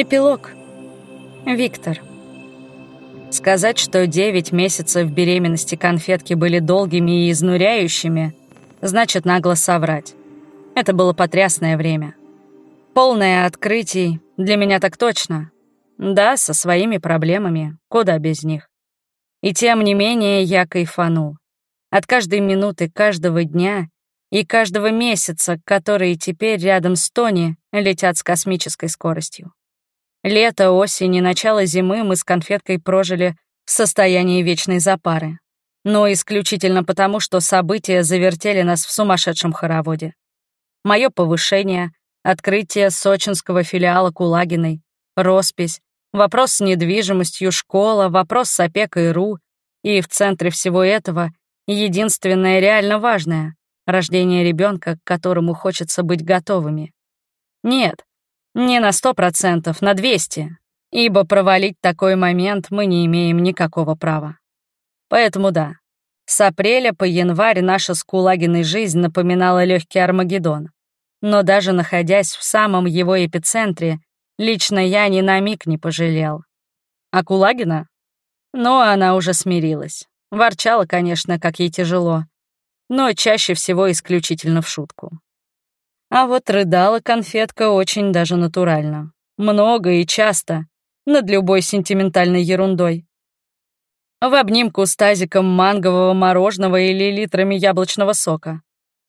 Эпилог. Виктор. Сказать, что 9 месяцев беременности конфетки были долгими и изнуряющими, значит нагло соврать. Это было потрясное время. Полное открытий, для меня так точно. Да, со своими проблемами, куда без них. И тем не менее я кайфанул. От каждой минуты, каждого дня и каждого месяца, которые теперь рядом с Тони летят с космической скоростью. Лето, осень и начало зимы мы с конфеткой прожили в состоянии вечной запары. Но исключительно потому, что события завертели нас в сумасшедшем хороводе. Мое повышение, открытие сочинского филиала Кулагиной, роспись, вопрос с недвижимостью, школа, вопрос с опекой РУ, и в центре всего этого единственное реально важное — рождение ребенка, к которому хочется быть готовыми. Нет, не на сто процентов, на двести, ибо провалить такой момент мы не имеем никакого права. Поэтому да, с апреля по январь наша с Кулагиной жизнь напоминала легкий Армагеддон. Но даже находясь в самом его эпицентре, лично я ни на миг не пожалел. А Кулагина? Ну, она уже смирилась. Ворчала, конечно, как ей тяжело, но чаще всего исключительно в шутку. А вот рыдала конфетка очень даже натурально. Много и часто, над любой сентиментальной ерундой. В обнимку с тазиком мангового мороженого или литрами яблочного сока.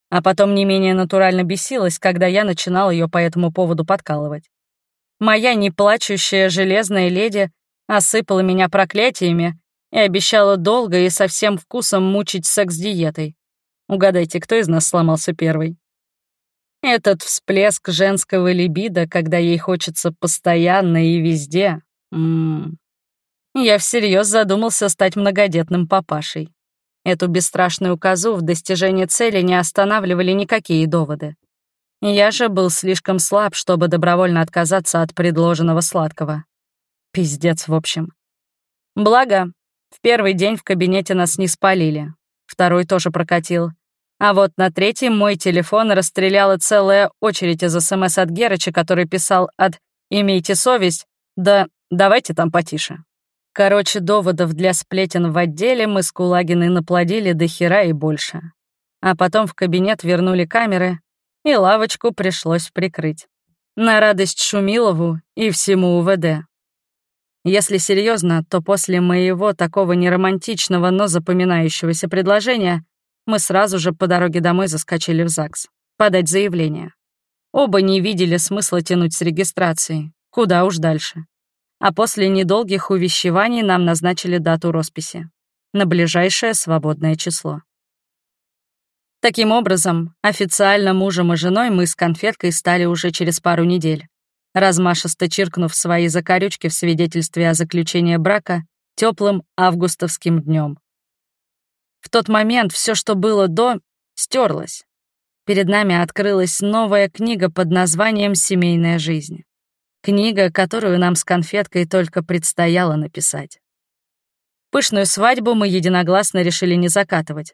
А потом не менее натурально бесилась, когда я начинал ее по этому поводу подкалывать. Моя неплачущая железная леди осыпала меня проклятиями и обещала долго и со всем вкусом мучить секс-диетой. Угадайте, кто из нас сломался первый? Этот всплеск женского либидо, когда ей хочется постоянно и везде. М -м -м. Я всерьез задумался стать многодетным папашей. Эту бесстрашную козу в достижении цели не останавливали никакие доводы. Я же был слишком слаб, чтобы добровольно отказаться от предложенного сладкого. Пиздец, в общем. Благо, в первый день в кабинете нас не спалили. Второй тоже прокатил. А вот на третий мой телефон расстреляла целая очередь из СМС от Герыча, который писал от «Имейте совесть», да «Давайте там потише». Короче, доводов для сплетен в отделе мы с Кулагиной наплодили до хера и больше. А потом в кабинет вернули камеры, и лавочку пришлось прикрыть. На радость Шумилову и всему УВД. Если серьезно, то после моего такого неромантичного, но запоминающегося предложения мы сразу же по дороге домой заскочили в ЗАГС. Подать заявление. Оба не видели смысла тянуть с регистрацией. Куда уж дальше. А после недолгих увещеваний нам назначили дату росписи. На ближайшее свободное число. Таким образом, официально мужем и женой мы с конфеткой стали уже через пару недель, размашисто чиркнув свои закорючки в свидетельстве о заключении брака теплым августовским днем. В тот момент все, что было до, стерлось. Перед нами открылась новая книга под названием «Семейная жизнь». Книга, которую нам с конфеткой только предстояло написать. Пышную свадьбу мы единогласно решили не закатывать.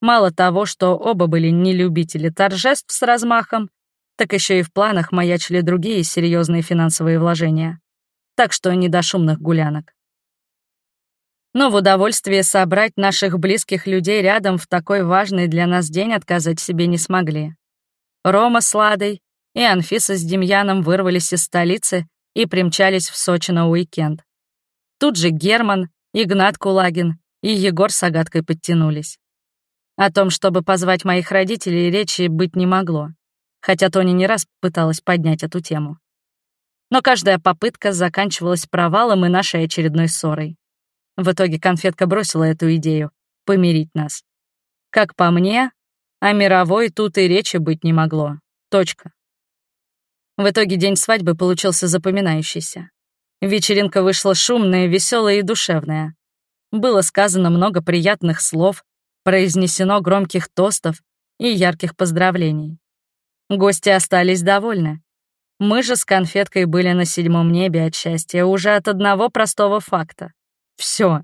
Мало того, что оба были не любители торжеств с размахом, так еще и в планах маячили другие серьезные финансовые вложения. Так что не до шумных гулянок но в удовольствие собрать наших близких людей рядом в такой важный для нас день отказать себе не смогли. Рома с Ладой и Анфиса с Демьяном вырвались из столицы и примчались в Сочи на уикенд. Тут же Герман, Игнат Кулагин и Егор с Агаткой подтянулись. О том, чтобы позвать моих родителей, речи быть не могло, хотя Тони не раз пыталась поднять эту тему. Но каждая попытка заканчивалась провалом и нашей очередной ссорой. В итоге конфетка бросила эту идею — помирить нас. Как по мне, о мировой тут и речи быть не могло. Точка. В итоге день свадьбы получился запоминающийся. Вечеринка вышла шумная, веселая и душевная. Было сказано много приятных слов, произнесено громких тостов и ярких поздравлений. Гости остались довольны. Мы же с конфеткой были на седьмом небе от счастья уже от одного простого факта. Все.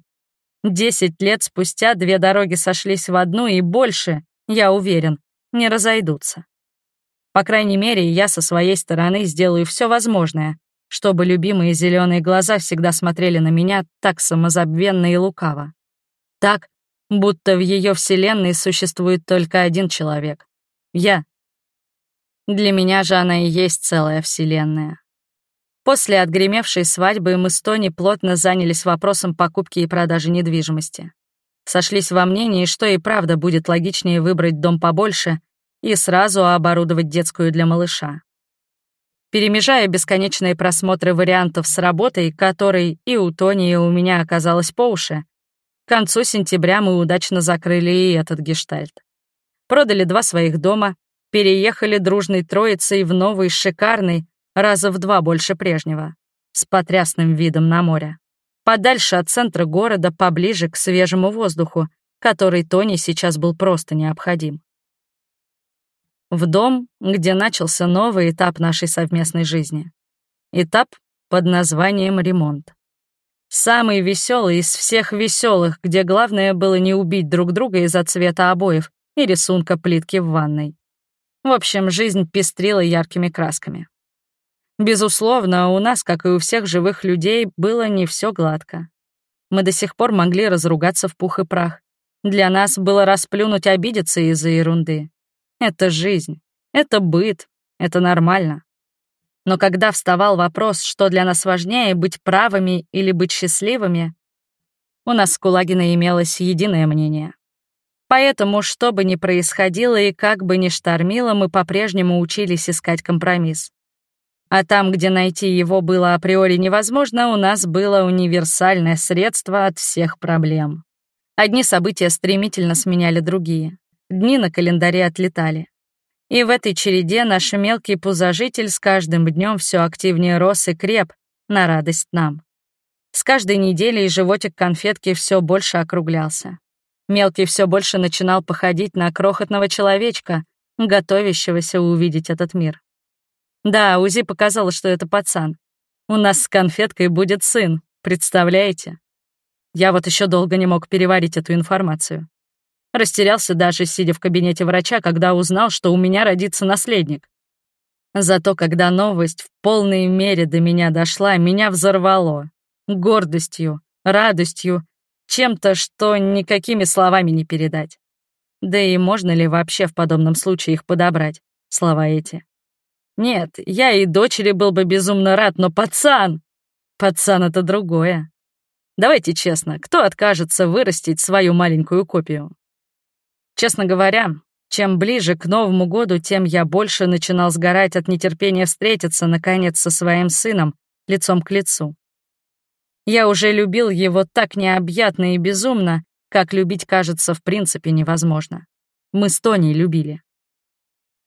Десять лет спустя две дороги сошлись в одну и больше, я уверен, не разойдутся. По крайней мере, я со своей стороны сделаю все возможное, чтобы любимые зеленые глаза всегда смотрели на меня так самозабвенно и лукаво. Так, будто в ее вселенной существует только один человек — я. Для меня же она и есть целая вселенная. После отгремевшей свадьбы мы с Тони плотно занялись вопросом покупки и продажи недвижимости. Сошлись во мнении, что и правда будет логичнее выбрать дом побольше и сразу оборудовать детскую для малыша. Перемежая бесконечные просмотры вариантов с работой, которой и у Тони, и у меня оказалось по уши, к концу сентября мы удачно закрыли и этот гештальт. Продали два своих дома, переехали дружной троицей в новый шикарный, раза в два больше прежнего, с потрясным видом на море. Подальше от центра города, поближе к свежему воздуху, который Тони сейчас был просто необходим. В дом, где начался новый этап нашей совместной жизни. Этап под названием «Ремонт». Самый веселый из всех веселых, где главное было не убить друг друга из-за цвета обоев и рисунка плитки в ванной. В общем, жизнь пестрила яркими красками. Безусловно, у нас, как и у всех живых людей, было не все гладко. Мы до сих пор могли разругаться в пух и прах. Для нас было расплюнуть обидеться из-за ерунды. Это жизнь, это быт, это нормально. Но когда вставал вопрос, что для нас важнее, быть правыми или быть счастливыми, у нас с Кулагиной имелось единое мнение. Поэтому, что бы ни происходило и как бы ни штормило, мы по-прежнему учились искать компромисс. А там, где найти его было априори невозможно, у нас было универсальное средство от всех проблем. Одни события стремительно сменяли другие. Дни на календаре отлетали. И в этой череде наш мелкий пузожитель с каждым днем все активнее рос и креп, на радость нам. С каждой неделей животик конфетки все больше округлялся. Мелкий все больше начинал походить на крохотного человечка, готовящегося увидеть этот мир. Да, УЗИ показало, что это пацан. У нас с конфеткой будет сын, представляете? Я вот еще долго не мог переварить эту информацию. Растерялся даже, сидя в кабинете врача, когда узнал, что у меня родится наследник. Зато когда новость в полной мере до меня дошла, меня взорвало. Гордостью, радостью, чем-то, что никакими словами не передать. Да и можно ли вообще в подобном случае их подобрать, слова эти? Нет, я и дочери был бы безумно рад, но пацан! Пацан — это другое. Давайте честно, кто откажется вырастить свою маленькую копию? Честно говоря, чем ближе к Новому году, тем я больше начинал сгорать от нетерпения встретиться, наконец, со своим сыном, лицом к лицу. Я уже любил его так необъятно и безумно, как любить, кажется, в принципе невозможно. Мы с Тоней любили.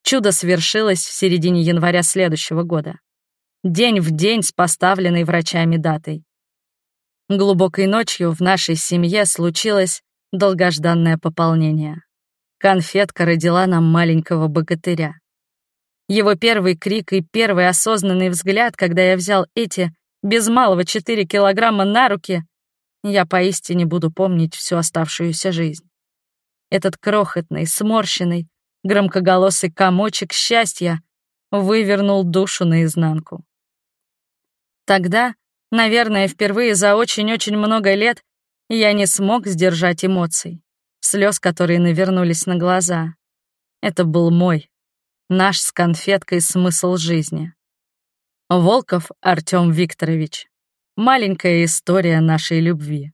Чудо свершилось в середине января следующего года. День в день с поставленной врачами датой. Глубокой ночью в нашей семье случилось долгожданное пополнение. Конфетка родила нам маленького богатыря. Его первый крик и первый осознанный взгляд, когда я взял эти без малого 4 килограмма на руки, я поистине буду помнить всю оставшуюся жизнь. Этот крохотный, сморщенный, громкоголосый комочек счастья вывернул душу наизнанку. Тогда, наверное, впервые за очень-очень много лет я не смог сдержать эмоций, слез, которые навернулись на глаза. Это был мой, наш с конфеткой смысл жизни. Волков Артём Викторович. Маленькая история нашей любви.